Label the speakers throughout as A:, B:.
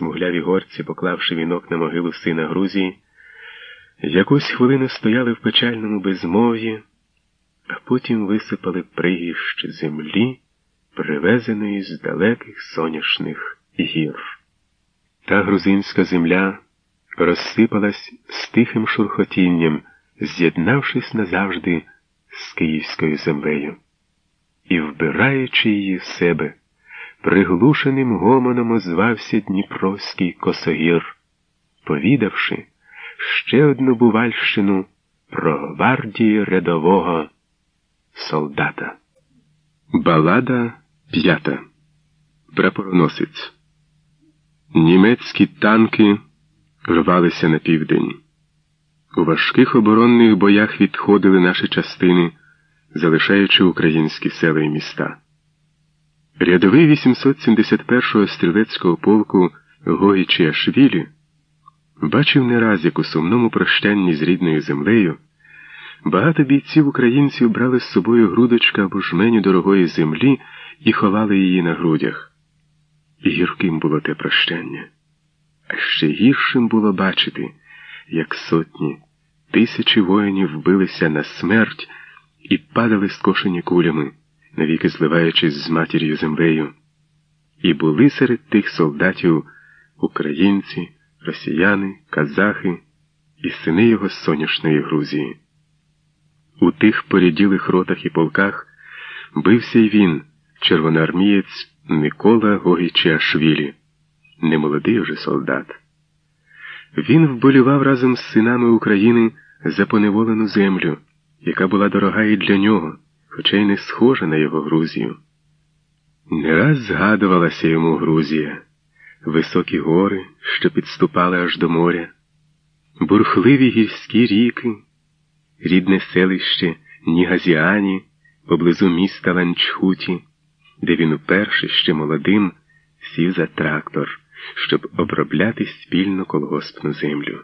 A: смугляві горці, поклавши вінок на могилу сина Грузії, якусь хвилину стояли в печальному безмов'ї, а потім висипали пригіщ землі, привезеної з далеких соняшних гір. Та грузинська земля розсипалась з тихим шурхотінням, з'єднавшись назавжди з київською землею і, вбираючи її в себе, приглушеним гомоном озвався Дніпровський косогір, повідавши ще одну бувальщину про гвардії рядового солдата. Балада п'ята. Прапороносець. Німецькі танки рвалися на південь. У важких оборонних боях відходили наші частини, залишаючи українські села і міста. Рядовий 871-го стрілецького полку Гогічі Ашвілі бачив не раз, як у сумному прощанні з рідною землею багато бійців українців брали з собою грудочка або жменю дорогої землі і ховали її на грудях. І гірким було те прощання. А ще гіршим було бачити, як сотні, тисячі воїнів вбилися на смерть і падали скошені кулями, навіки зливаючись з матір'ю землею. І були серед тих солдатів українці, росіяни, казахи і сини його соняшної Грузії. У тих поряділих ротах і полках бився й він, червоноармієць Микола Гогічашвілі, немолодий уже солдат. Він вболював разом з синами України за поневолену землю, яка була дорога і для нього, хоча й не схожа на його Грузію. Не раз згадувалася йому Грузія, високі гори, що підступали аж до моря, бурхливі гірські ріки, рідне селище Нігазіані поблизу міста Ланчхуті, де він уперше ще молодим сів за трактор, щоб обробляти спільну колгоспну землю.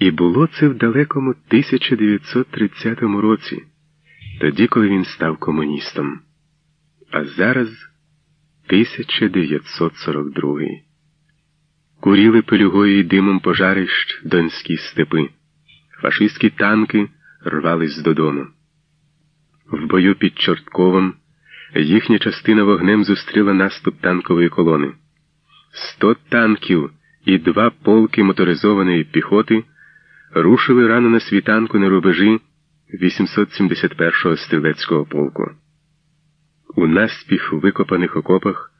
A: І було це в далекому 1930 році, тоді, коли він став комуністом. А зараз 1942. Куріли пелюгою і димом пожарищ донські степи. Фашистські танки рвались додому. В бою під Чортковом їхня частина вогнем зустріла наступ танкової колони. Сто танків і два полки моторизованої піхоти рушили рано на світанку на рубежі 871-го стрілецького полку. У наспіх викопаних окопах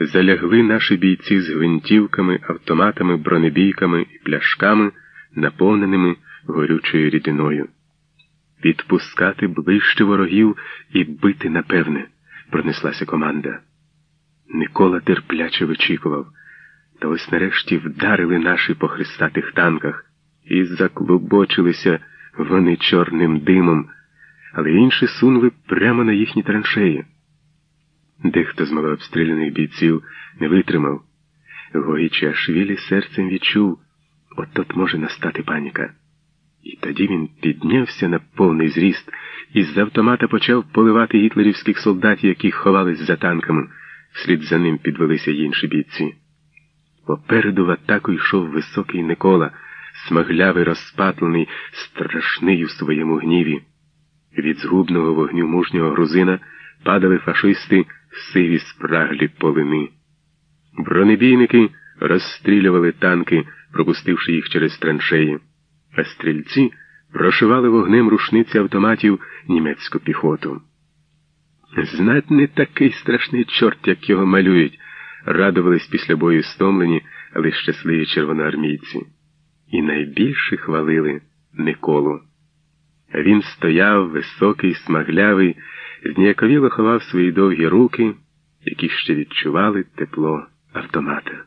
A: залягли наші бійці з гвинтівками, автоматами, бронебійками і пляшками, наповненими горючою рідиною. Підпускати ближче ворогів і бити напевне, пронеслася команда. Микола терпляче вичікував, та ось нарешті вдарили наші по хрестатих танках і заклубочилися вони чорним димом, але інші сунули прямо на їхні траншеї. Дехто з малообстріляних бійців не витримав. Гогічашвілі серцем відчув, от тут може настати паніка. І тоді він піднявся на повний зріст і з автомата почав поливати гітлерівських солдатів, які ховались за танками. Вслід за ним підвелися інші бійці. Попереду в атаку йшов високий Никола смаглявий, розпатлений, страшний у своєму гніві. Від згубного вогню мужнього грузина падали фашисти сиві спраглі полини. Бронебійники розстрілювали танки, пропустивши їх через траншеї, а стрільці прошивали вогнем рушниці автоматів німецьку піхоту. Знать не такий страшний чорт, як його малюють, радувались після бою стомлені, але щасливі червоноармійці і найбільше хвалили Николу. Він стояв високий, смаглявий, зніяковіло ховав свої довгі руки, які ще відчували тепло автомата.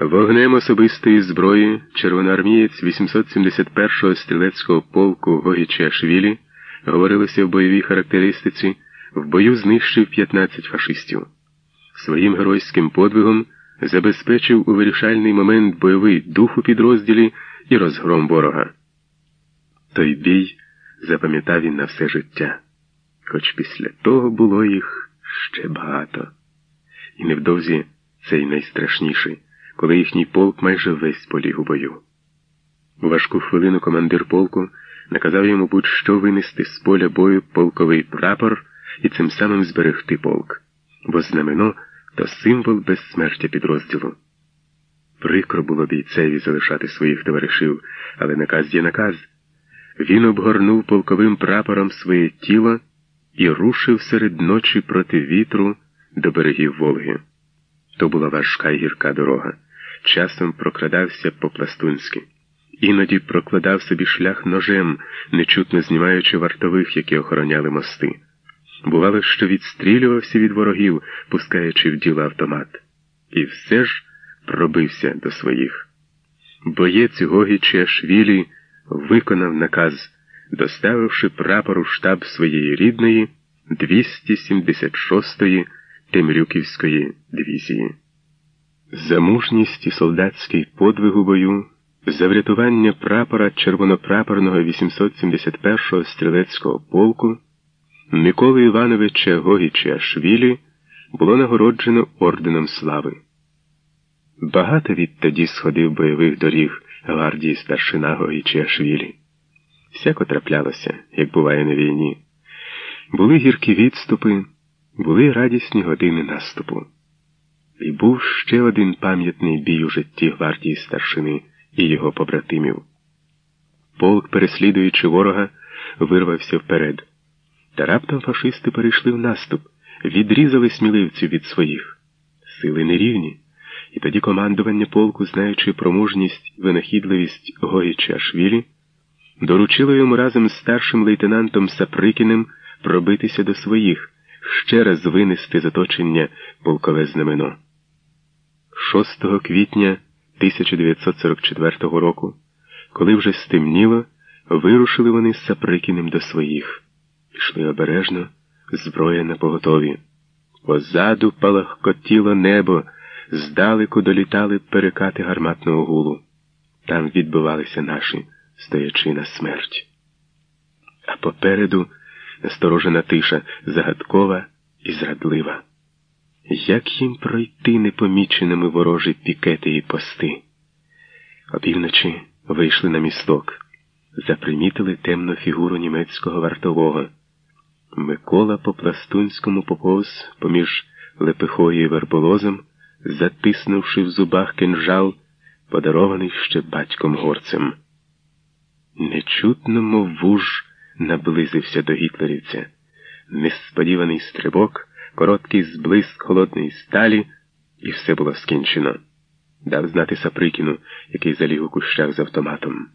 A: Вогнем особистої зброї червоноармієць 871-го стрілецького полку Гогічашвілі, говорилося в бойовій характеристиці, в бою знищив 15 фашистів. Своїм геройським подвигом забезпечив у вирішальний момент бойовий дух у підрозділі і розгром ворога. Той бій запам'ятав він на все життя, хоч після того було їх ще багато, і невдовзі цей найстрашніший, коли їхній полк майже весь поліг у бою. У важку хвилину командир полку наказав йому будь-що винести з поля бою полковий прапор і цим самим зберегти полк, бо знамено то символ безсмертя підрозділу. Прикро було бійцеві залишати своїх товаришів, але наказ є наказ. Він обгорнув полковим прапором своє тіло і рушив серед ночі проти вітру до берегів Волги. То була важка й гірка дорога. Часом прокрадався по-пластунськи. Іноді прокладав собі шлях ножем, нечутно знімаючи вартових, які охороняли мости. Бувало, що відстрілювався від ворогів, пускаючи в діло автомат. І все ж пробився до своїх. Боєць Гогіча Швілі виконав наказ, доставивши прапор у штаб своєї рідної 276-ї Темрюківської дивізії. За мужність і солдатський подвиг у бою, за врятування прапора червонопрапорного 871-го стрілецького полку Миколи Івановича Гогіча Швілі було нагороджено орденом слави. Багато відтоді сходив бойових доріг гвардії старшина Гогічашвілі. Всяко траплялося, як буває на війні. Були гіркі відступи, були радісні години наступу. І був ще один пам'ятний бій у житті гвардії старшини і його побратимів. Полк, переслідуючи ворога, вирвався вперед. Та раптом фашисти перейшли в наступ, відрізали сміливців від своїх. Сили нерівні. І тоді командування полку, знаючи про мужність винахідливість Гоїча Швілі, доручило йому разом з старшим лейтенантом Саприкіним пробитися до своїх, ще раз винести з оточення полкове знамено. 6 квітня 1944 року, коли вже стемніло, вирушили вони з Саприкіним до своїх, пішли обережно, зброя на поготові. Позаду палахкотіло небо здалеку долітали перекати гарматного гулу. Там відбивалися наші, стоячи на смерть. А попереду насторожена тиша, загадкова і зрадлива. Як їм пройти непоміченими ворожі пікети і пости? Опівночі вийшли на місток, запримітили темну фігуру німецького вартового. Микола по пластунському поповз поміж лепихою і верболозом затиснувши в зубах кинжал, подарований ще батьком горцем. Нечутно, мов вуж, наблизився до гітлерівця. Несподіваний стрибок, короткий зблиск холодної сталі, і все було скінчено. Дав знати Саприкіну, який заліг у кущах з автоматом.